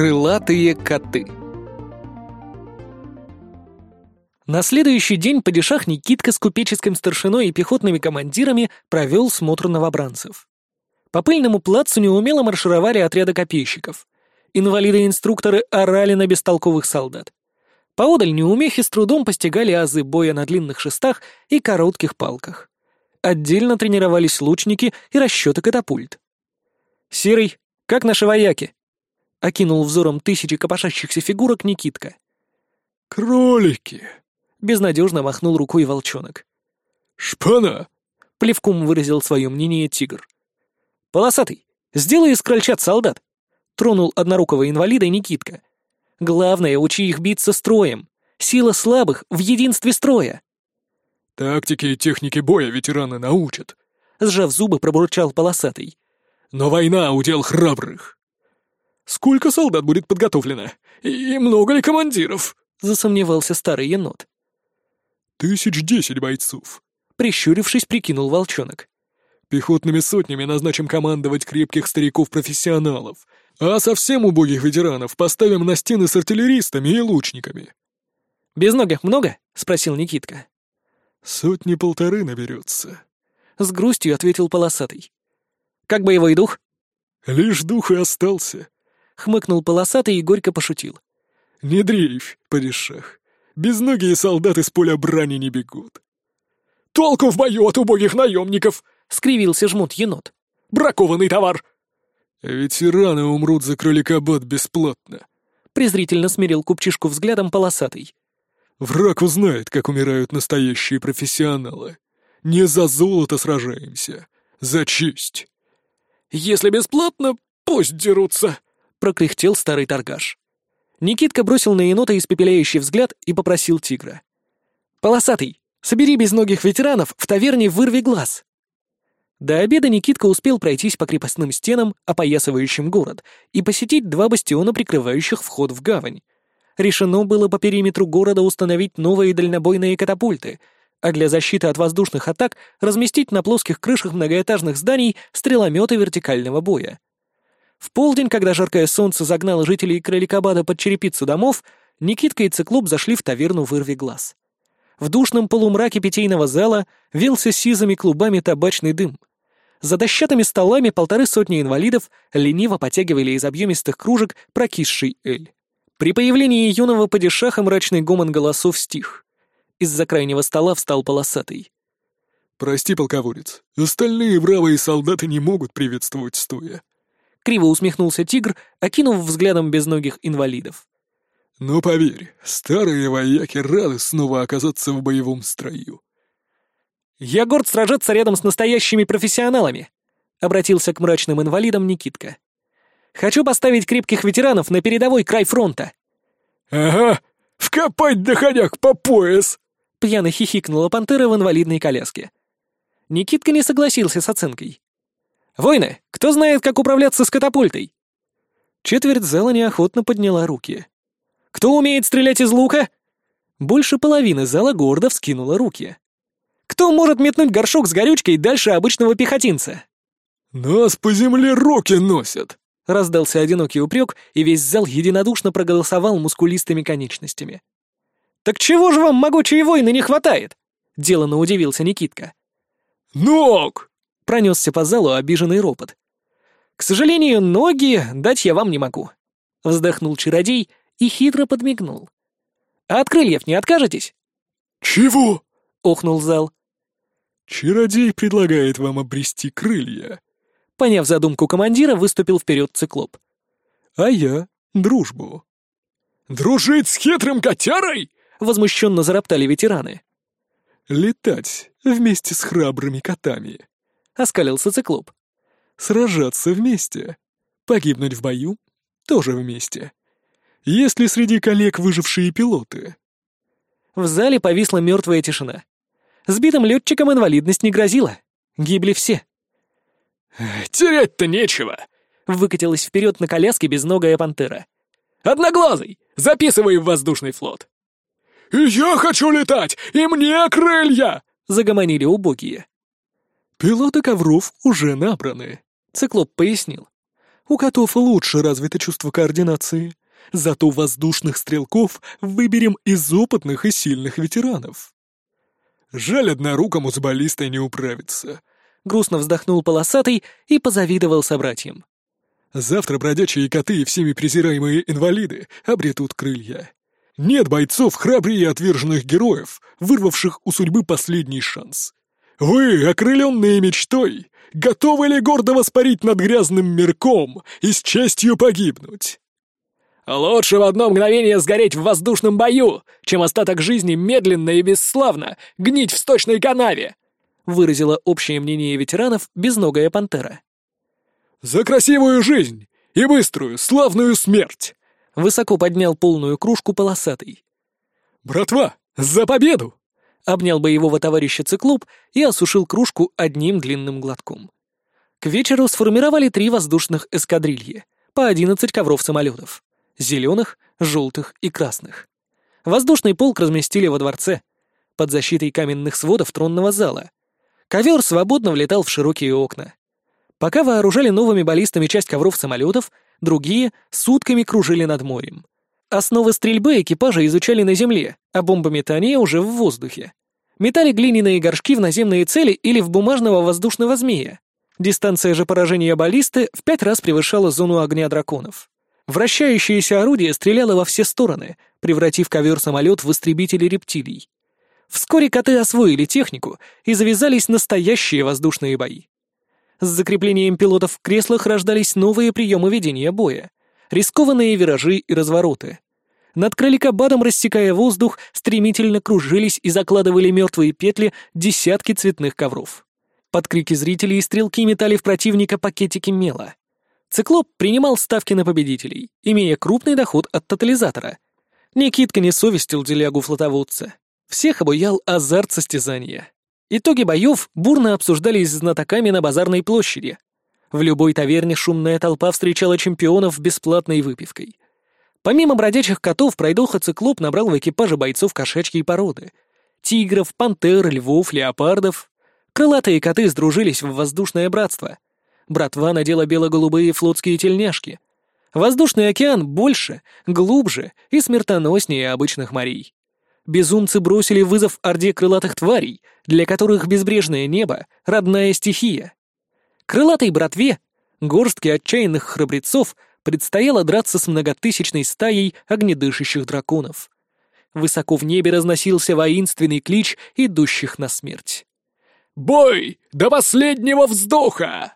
Крылатые коты. На следующий день падишах Никитка с купеческим старшиной и пехотными командирами провел смотр новобранцев. По пыльному плацу неумело маршировали отряды копейщиков. Инвалиды-инструкторы орали на бестолковых солдат. Поодаль неумехи с трудом постигали азы боя на длинных шестах и коротких палках. Отдельно тренировались лучники и расчеты катапульт. «Серый, как наши вояки?» — окинул взором тысячи копошащихся фигурок Никитка. «Кролики!» — безнадежно махнул рукой волчонок. «Шпана!» — плевком выразил свое мнение тигр. «Полосатый, сделай из крольчат солдат!» — тронул однорукого инвалида Никитка. «Главное, учи их биться строем. Сила слабых в единстве строя!» «Тактики и техники боя ветераны научат!» — сжав зубы, пробурчал полосатый. «Но война — удел храбрых!» «Сколько солдат будет подготовлено? И много ли командиров?» — засомневался старый енот. «Тысяч десять бойцов», — прищурившись, прикинул волчонок. «Пехотными сотнями назначим командовать крепких стариков-профессионалов, а совсем убогих ветеранов поставим на стены с артиллеристами и лучниками». «Безногих много?» — спросил Никитка. «Сотни-полторы наберется», — с грустью ответил полосатый. «Как боевой дух?» «Лишь дух и остался», хмыкнул полосатый и горько пошутил. «Не дрейфь, порешах. Безногие солдаты с поля брани не бегут». «Толку в бою от убогих наемников!» — скривился жмут енот. «Бракованный товар!» «Ветераны умрут за кроликобот бесплатно», — презрительно смирил купчишку взглядом полосатый. «Враг узнает, как умирают настоящие профессионалы. Не за золото сражаемся, за честь». «Если бесплатно, пусть дерутся», прокряхтел старый торгаш. Никитка бросил на енота испепеляющий взгляд и попросил тигра. «Полосатый, собери безногих ветеранов в таверне «Вырви глаз». До обеда Никитка успел пройтись по крепостным стенам, опоясывающим город, и посетить два бастиона, прикрывающих вход в гавань. Решено было по периметру города установить новые дальнобойные катапульты, а для защиты от воздушных атак разместить на плоских крышах многоэтажных зданий стрелометы вертикального боя. В полдень, когда жаркое солнце загнало жителей Кроликобада под черепицу домов, Никитка и Циклоп зашли в таверну «Вырви глаз». В душном полумраке питейного зала вился сизыми клубами табачный дым. За дощатыми столами полторы сотни инвалидов лениво потягивали из объемистых кружек прокисший эль. При появлении юного падишаха мрачный гомон голосов стих. Из-за крайнего стола встал полосатый. «Прости, полководец, остальные бравые солдаты не могут приветствовать стоя. Криво усмехнулся тигр, окинув взглядом безногих инвалидов. «Но поверь, старые вояки рады снова оказаться в боевом строю». «Я горд сражаться рядом с настоящими профессионалами», — обратился к мрачным инвалидам Никитка. «Хочу поставить крепких ветеранов на передовой край фронта». «Ага, вкопать доходяк по пояс!» — пьяно хихикнула пантера в инвалидной коляске. Никитка не согласился с оценкой. «Воины, кто знает, как управляться с катапультой?» Четверть зала неохотно подняла руки. «Кто умеет стрелять из лука?» Больше половины зала гордо вскинула руки. «Кто может метнуть горшок с горючкой дальше обычного пехотинца?» «Нас по земле руки носят!» Раздался одинокий упрек, и весь зал единодушно проголосовал мускулистыми конечностями. «Так чего же вам, могучие воины, не хватает?» — делано удивился Никитка. «Ног!» Пронесся по залу обиженный ропот. «К сожалению, ноги дать я вам не могу», — вздохнул чародей и хитро подмигнул. «А от крыльев не откажетесь?» «Чего?» — охнул зал. «Чародей предлагает вам обрести крылья». Поняв задумку командира, выступил вперед циклоп. «А я — дружбу». «Дружить с хитрым котярой?» — возмущенно зароптали ветераны. «Летать вместе с храбрыми котами», — оскалился циклоп. «Сражаться вместе. Погибнуть в бою тоже вместе. Есть ли среди коллег выжившие пилоты?» В зале повисла мертвая тишина. Сбитым летчикам инвалидность не грозила. Гибли все. «Терять-то нечего!» — выкатилась вперед на коляске безногая пантера. «Одноглазый! Записывай в воздушный флот!» «И я хочу летать! И мне крылья!» — загомонили убогие. «Пилоты ковров уже набраны», — Циклоп пояснил. У котов лучше развито чувство координации. Зато воздушных стрелков выберем из опытных и сильных ветеранов. Жаль, однорукому с баллистой не управиться. Грустно вздохнул полосатый и позавидовал собратьям. Завтра бродячие коты и всеми презираемые инвалиды обретут крылья. Нет бойцов храбрее отверженных героев, вырвавших у судьбы последний шанс. Вы, окрыленные мечтой, готовы ли гордо воспарить над грязным мирком и с честью погибнуть? «Лучше в одно мгновение сгореть в воздушном бою, чем остаток жизни медленно и бесславно гнить в сточной канаве!» выразила общее мнение ветеранов безногая пантера. «За красивую жизнь и быструю, славную смерть!» Высоко поднял полную кружку полосатый. «Братва, за победу!» Обнял боевого товарища циклоп и осушил кружку одним длинным глотком. К вечеру сформировали три воздушных эскадрильи, по одиннадцать ковров-самолетов. Зеленых, желтых и красных. Воздушный полк разместили во дворце, под защитой каменных сводов тронного зала. Ковер свободно влетал в широкие окна. Пока вооружали новыми баллистами часть ковров самолетов, другие сутками кружили над морем. Основы стрельбы экипажа изучали на земле, а бомбометание уже в воздухе. Метали глиняные горшки в наземные цели или в бумажного воздушного змея. Дистанция же поражения баллисты в пять раз превышала зону огня драконов. Вращающееся орудие стреляло во все стороны, превратив ковер-самолет в истребители рептилий. Вскоре коты освоили технику и завязались настоящие воздушные бои. С закреплением пилотов в креслах рождались новые приемы ведения боя. Рискованные виражи и развороты. Над кроликобадом, рассекая воздух, стремительно кружились и закладывали мертвые петли десятки цветных ковров. Под крики зрителей стрелки метали в противника пакетики мела. Циклоп принимал ставки на победителей, имея крупный доход от тотализатора. Никитка не совестил делягу-флотоводца. Всех обуял азарт состязания. Итоги боев бурно обсуждались знатоками на базарной площади. В любой таверне шумная толпа встречала чемпионов бесплатной выпивкой. Помимо бродячих котов, пройдоха циклоп набрал в экипаже бойцов кошачьей породы. Тигров, пантер, львов, леопардов. Крылатые коты сдружились в воздушное братство. Братва надела бело-голубые флотские тельняшки. Воздушный океан больше, глубже и смертоноснее обычных морей безумцы бросили вызов орде крылатых тварей, для которых безбрежное небо — родная стихия. Крылатой братве, горстке отчаянных храбрецов, предстояло драться с многотысячной стаей огнедышащих драконов. Высоко в небе разносился воинственный клич идущих на смерть. «Бой до последнего вздоха!»